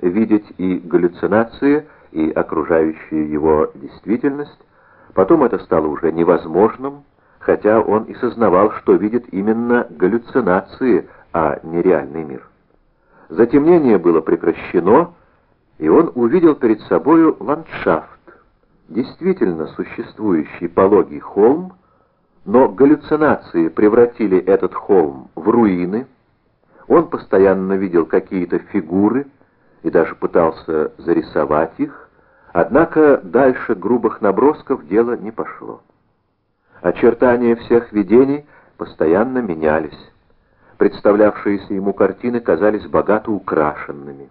видеть и галлюцинации, и окружающую его действительность, потом это стало уже невозможным, хотя он и сознавал, что видит именно галлюцинации, а не реальный мир. Затемнение было прекращено, и он увидел перед собою ландшафт, действительно существующий пологий холм, но галлюцинации превратили этот холм в руины, он постоянно видел какие-то фигуры и даже пытался зарисовать их, однако дальше грубых набросков дело не пошло. Очертания всех видений постоянно менялись. Представлявшиеся ему картины казались богато украшенными.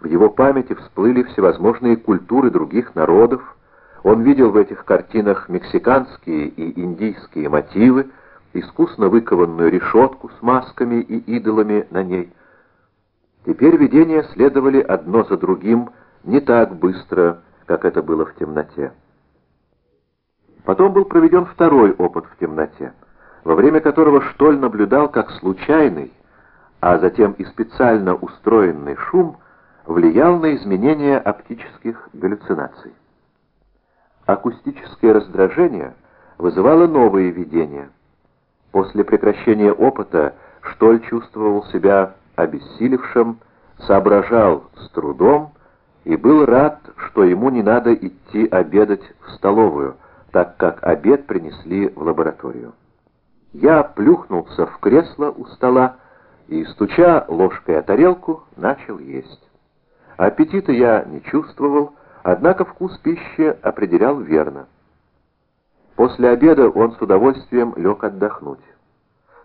В его памяти всплыли всевозможные культуры других народов, он видел в этих картинах мексиканские и индийские мотивы, искусно выкованную решетку с масками и идолами на ней. Теперь видения следовали одно за другим не так быстро, как это было в темноте. Потом был проведен второй опыт в темноте, во время которого Штоль наблюдал, как случайный, а затем и специально устроенный шум влиял на изменения оптических галлюцинаций. Акустическое раздражение вызывало новые видения. После прекращения опыта Штоль чувствовал себя обессилевшим, соображал с трудом и был рад, что ему не надо идти обедать в столовую, так как обед принесли в лабораторию. Я плюхнулся в кресло у стола и, стуча ложкой о тарелку, начал есть. Аппетита я не чувствовал, Однако вкус пищи определял верно. После обеда он с удовольствием лег отдохнуть.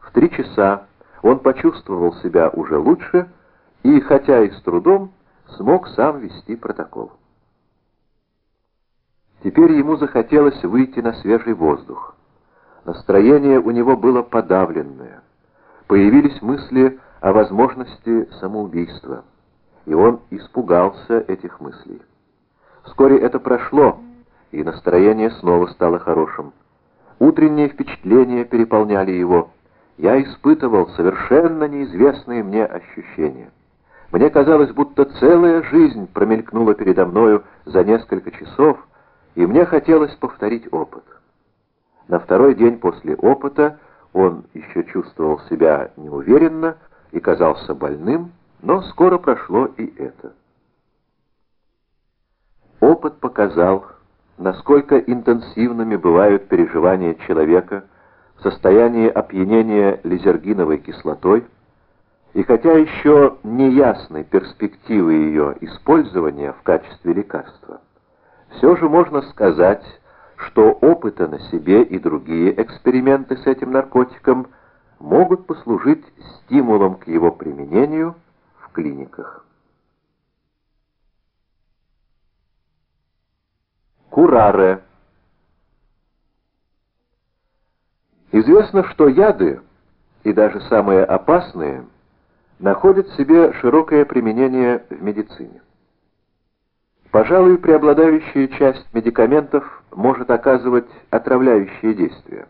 В три часа он почувствовал себя уже лучше и, хотя и с трудом, смог сам вести протокол. Теперь ему захотелось выйти на свежий воздух. Настроение у него было подавленное. Появились мысли о возможности самоубийства, и он испугался этих мыслей. Вскоре это прошло, и настроение снова стало хорошим. Утренние впечатления переполняли его. Я испытывал совершенно неизвестные мне ощущения. Мне казалось, будто целая жизнь промелькнула передо мною за несколько часов, и мне хотелось повторить опыт. На второй день после опыта он еще чувствовал себя неуверенно и казался больным, но скоро прошло и это. Опыт показал, насколько интенсивными бывают переживания человека в состоянии опьянения лизергиновой кислотой, и хотя еще не ясны перспективы ее использования в качестве лекарства, все же можно сказать, что опыты на себе и другие эксперименты с этим наркотиком могут послужить стимулом к его применению в клиниках. Кураре. Известно, что яды, и даже самые опасные, находят себе широкое применение в медицине. Пожалуй, преобладающая часть медикаментов может оказывать отравляющие действия.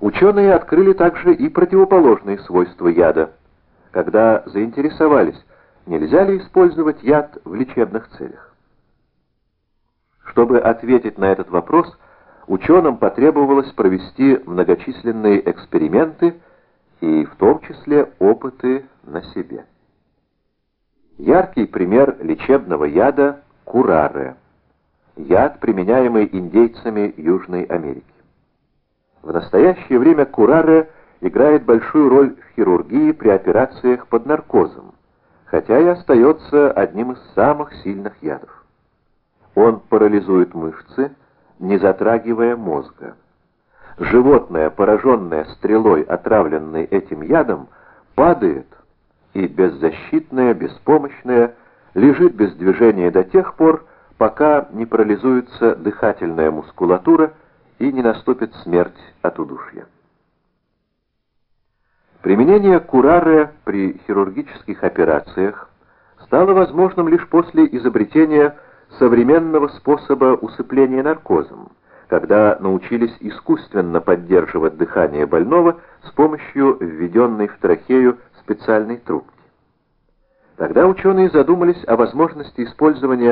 Ученые открыли также и противоположные свойства яда, когда заинтересовались, нельзя ли использовать яд в лечебных целях. Чтобы ответить на этот вопрос, ученым потребовалось провести многочисленные эксперименты и в том числе опыты на себе. Яркий пример лечебного яда – кураре. Яд, применяемый индейцами Южной Америки. В настоящее время кураре играет большую роль в хирургии при операциях под наркозом, хотя и остается одним из самых сильных ядов. Он парализует мышцы, не затрагивая мозга. Животное, пораженное стрелой, отравленное этим ядом, падает и беззащитное, беспомощное, лежит без движения до тех пор, пока не парализуется дыхательная мускулатура и не наступит смерть от удушья. Применение курары при хирургических операциях стало возможным лишь после изобретения современного способа усыпления наркозом, когда научились искусственно поддерживать дыхание больного с помощью введенной в трахею специальной трубки. Тогда ученые задумались о возможности использования